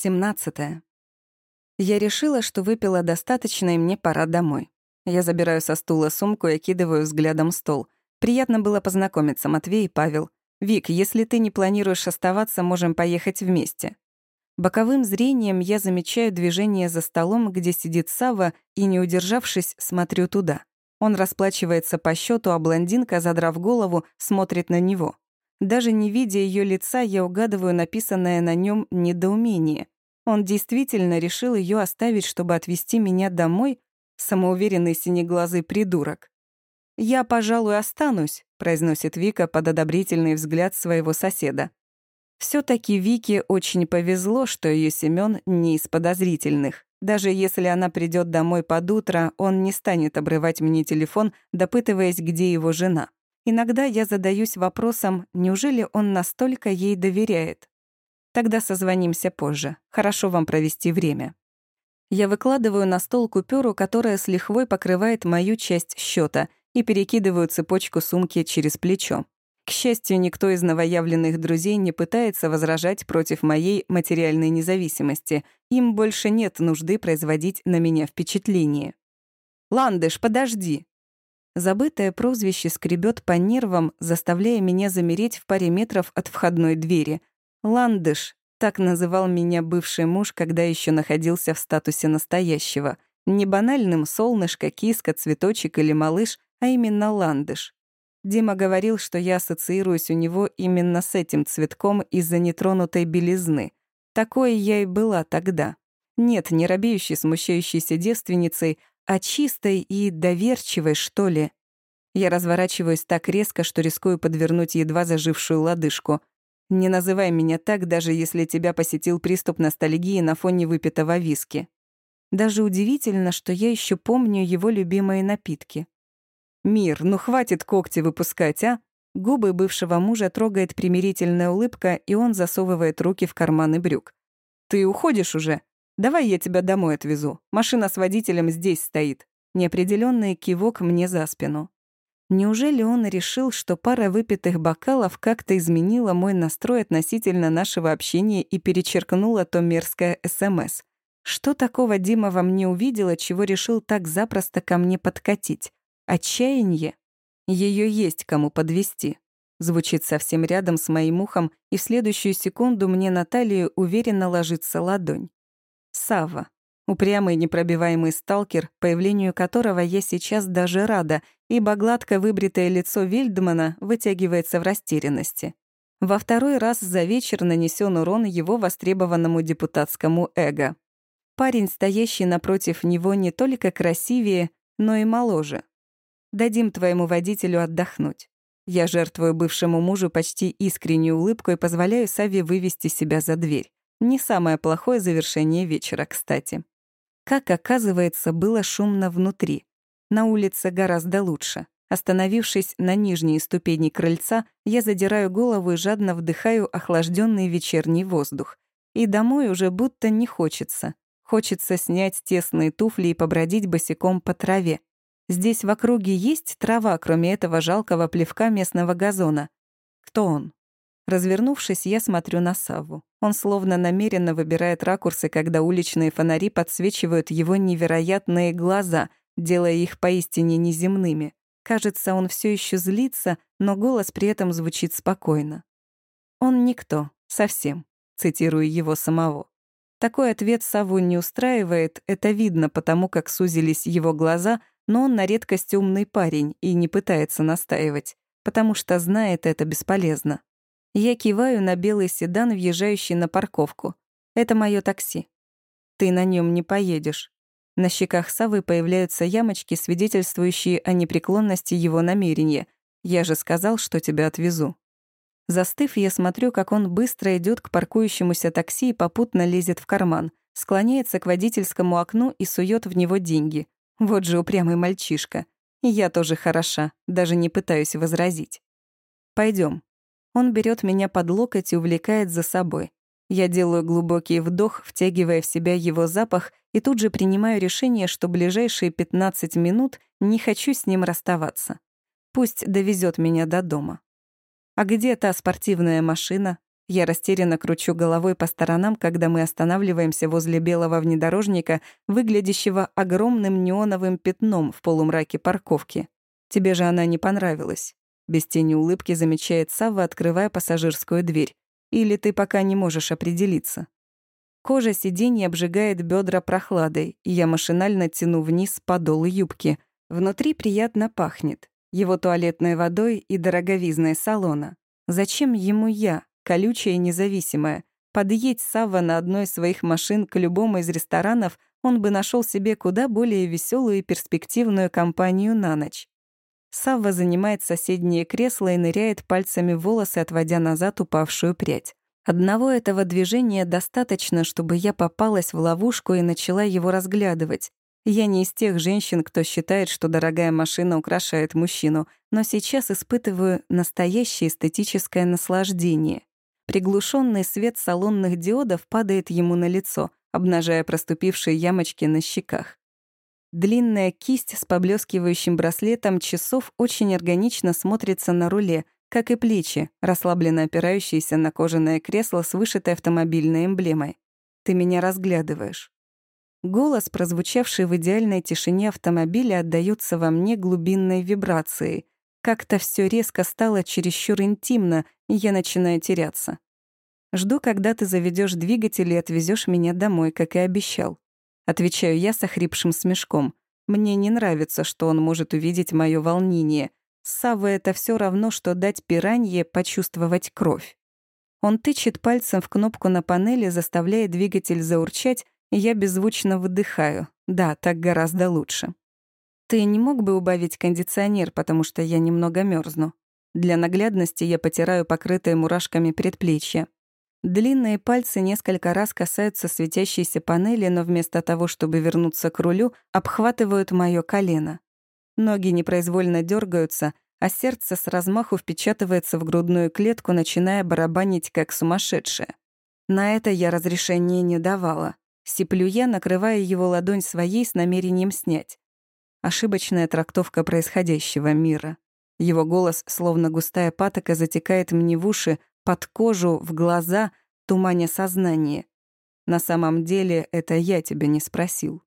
17. Я решила, что выпила достаточно, и мне пора домой. Я забираю со стула сумку и окидываю взглядом стол. Приятно было познакомиться, Матвей и Павел. «Вик, если ты не планируешь оставаться, можем поехать вместе». Боковым зрением я замечаю движение за столом, где сидит Сава, и, не удержавшись, смотрю туда. Он расплачивается по счету, а блондинка, задрав голову, смотрит на него. Даже не видя ее лица, я угадываю написанное на нем недоумение. Он действительно решил ее оставить, чтобы отвезти меня домой? Самоуверенный синеглазый придурок. «Я, пожалуй, останусь», — произносит Вика под одобрительный взгляд своего соседа. все таки Вике очень повезло, что ее Семён не из подозрительных. Даже если она придет домой под утро, он не станет обрывать мне телефон, допытываясь, где его жена. Иногда я задаюсь вопросом, неужели он настолько ей доверяет? Тогда созвонимся позже. Хорошо вам провести время. Я выкладываю на стол купюру, которая с лихвой покрывает мою часть счета, и перекидываю цепочку сумки через плечо. К счастью, никто из новоявленных друзей не пытается возражать против моей материальной независимости. Им больше нет нужды производить на меня впечатление. «Ландыш, подожди!» Забытое прозвище скребет по нервам, заставляя меня замереть в паре метров от входной двери. Ландыш, так называл меня бывший муж, когда еще находился в статусе настоящего. Не банальным солнышко, киска, цветочек или малыш, а именно ландыш. Дима говорил, что я ассоциируюсь у него именно с этим цветком из-за нетронутой белизны. Такой я и была тогда. Нет, не робеющей, смущающейся девственницей, а чистой и доверчивой, что ли. Я разворачиваюсь так резко, что рискую подвернуть едва зажившую лодыжку. Не называй меня так, даже если тебя посетил приступ ностальгии на фоне выпитого виски. Даже удивительно, что я еще помню его любимые напитки. «Мир, ну хватит когти выпускать, а?» Губы бывшего мужа трогает примирительная улыбка, и он засовывает руки в карманы брюк. «Ты уходишь уже? «Давай я тебя домой отвезу. Машина с водителем здесь стоит». Неопределённый кивок мне за спину. Неужели он решил, что пара выпитых бокалов как-то изменила мой настрой относительно нашего общения и перечеркнула то мерзкое СМС? Что такого Дима во мне увидела, чего решил так запросто ко мне подкатить? Отчаяние? Ее есть кому подвести. Звучит совсем рядом с моим ухом, и в следующую секунду мне на талию уверенно ложится ладонь. Сава. Упрямый непробиваемый сталкер, появлению которого я сейчас даже рада, ибо гладко выбритое лицо Вильдмана вытягивается в растерянности. Во второй раз за вечер нанесен урон его востребованному депутатскому эго. Парень, стоящий напротив него, не только красивее, но и моложе. Дадим твоему водителю отдохнуть. Я жертвую бывшему мужу почти искреннюю улыбку и позволяю Саве вывести себя за дверь. Не самое плохое завершение вечера, кстати. Как оказывается, было шумно внутри. На улице гораздо лучше. Остановившись на нижней ступени крыльца, я задираю голову и жадно вдыхаю охлажденный вечерний воздух. И домой уже будто не хочется. Хочется снять тесные туфли и побродить босиком по траве. Здесь в округе есть трава, кроме этого жалкого плевка местного газона. Кто он? Развернувшись, я смотрю на Савву. Он словно намеренно выбирает ракурсы, когда уличные фонари подсвечивают его невероятные глаза, делая их поистине неземными. Кажется, он все еще злится, но голос при этом звучит спокойно. «Он никто, совсем», — цитирую его самого. Такой ответ Саву не устраивает, это видно потому, как сузились его глаза, но он на редкость умный парень и не пытается настаивать, потому что знает это бесполезно. Я киваю на белый седан, въезжающий на парковку. Это мое такси. Ты на нем не поедешь. На щеках Савы появляются ямочки, свидетельствующие о непреклонности его намерения. Я же сказал, что тебя отвезу. Застыв, я смотрю, как он быстро идет к паркующемуся такси и попутно лезет в карман, склоняется к водительскому окну и сует в него деньги. Вот же упрямый мальчишка. Я тоже хороша, даже не пытаюсь возразить. Пойдем. Он берет меня под локоть и увлекает за собой. Я делаю глубокий вдох, втягивая в себя его запах, и тут же принимаю решение, что ближайшие 15 минут не хочу с ним расставаться. Пусть довезет меня до дома. А где та спортивная машина? Я растерянно кручу головой по сторонам, когда мы останавливаемся возле белого внедорожника, выглядящего огромным неоновым пятном в полумраке парковки. Тебе же она не понравилась. Без тени улыбки замечает Савва, открывая пассажирскую дверь. Или ты пока не можешь определиться. Кожа сиденья обжигает бедра прохладой, и я машинально тяну вниз подол юбки. Внутри приятно пахнет. Его туалетной водой и дороговизной салона. Зачем ему я, колючая и независимая? Подъедь Савва на одной из своих машин к любому из ресторанов, он бы нашел себе куда более веселую и перспективную компанию на ночь. Савва занимает соседнее кресло и ныряет пальцами в волосы, отводя назад упавшую прядь. Одного этого движения достаточно, чтобы я попалась в ловушку и начала его разглядывать. Я не из тех женщин, кто считает, что дорогая машина украшает мужчину, но сейчас испытываю настоящее эстетическое наслаждение. Приглушенный свет салонных диодов падает ему на лицо, обнажая проступившие ямочки на щеках. Длинная кисть с поблескивающим браслетом часов очень органично смотрится на руле, как и плечи, расслабленно опирающиеся на кожаное кресло с вышитой автомобильной эмблемой. Ты меня разглядываешь. Голос, прозвучавший в идеальной тишине автомобиля, отдаётся во мне глубинной вибрацией. Как-то все резко стало чересчур интимно, и я начинаю теряться. Жду, когда ты заведешь двигатель и отвезешь меня домой, как и обещал. Отвечаю я с охрипшим смешком. Мне не нравится, что он может увидеть мое волнение. Савва это все равно, что дать пиранье почувствовать кровь. Он тычет пальцем в кнопку на панели, заставляя двигатель заурчать, и я беззвучно выдыхаю. Да, так гораздо лучше. Ты не мог бы убавить кондиционер, потому что я немного мерзну. Для наглядности я потираю покрытые мурашками предплечья. Длинные пальцы несколько раз касаются светящейся панели, но вместо того, чтобы вернуться к рулю, обхватывают моё колено. Ноги непроизвольно дергаются, а сердце с размаху впечатывается в грудную клетку, начиная барабанить как сумасшедшее. На это я разрешения не давала. Сиплю я, накрывая его ладонь своей с намерением снять. Ошибочная трактовка происходящего мира. Его голос, словно густая патока, затекает мне в уши, под кожу, в глаза, туманя сознание. На самом деле это я тебя не спросил.